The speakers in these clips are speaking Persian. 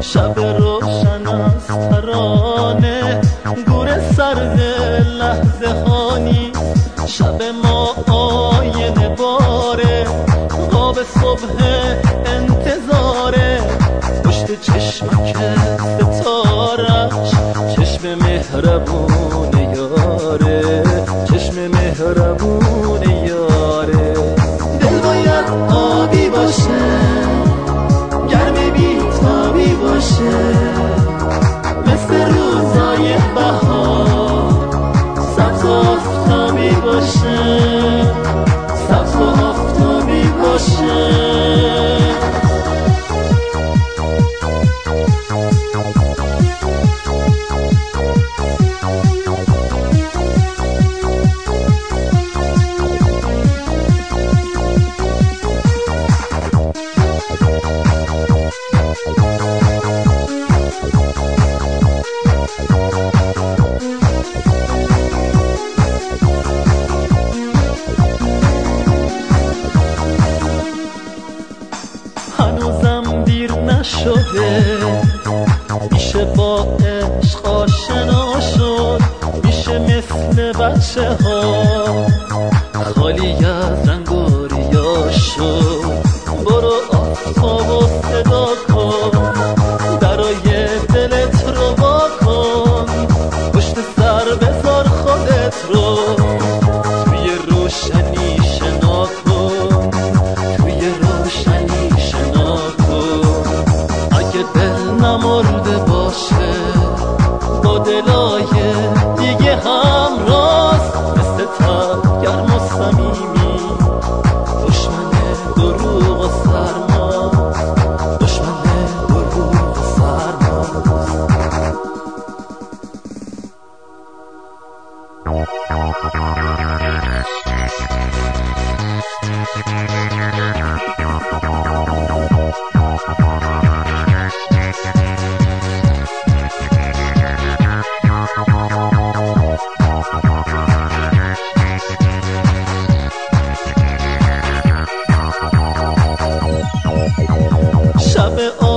شب روشن از ترانه گور سرد لحظه خانی شب ما آینه باره قاب صبح انتظاره. پشت چشم که ستارش چشم مهربون یاره. چشم مهربون نشده. میشه با عشق آشنا شد. میشه مثل بچه ها خالی از the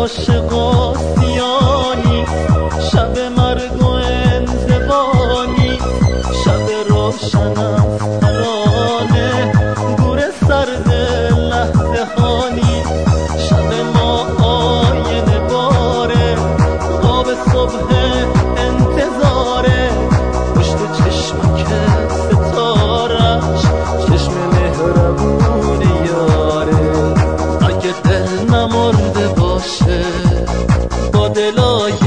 عاشق شب مرگ و شب روشنم. نمرده باشه. با دلای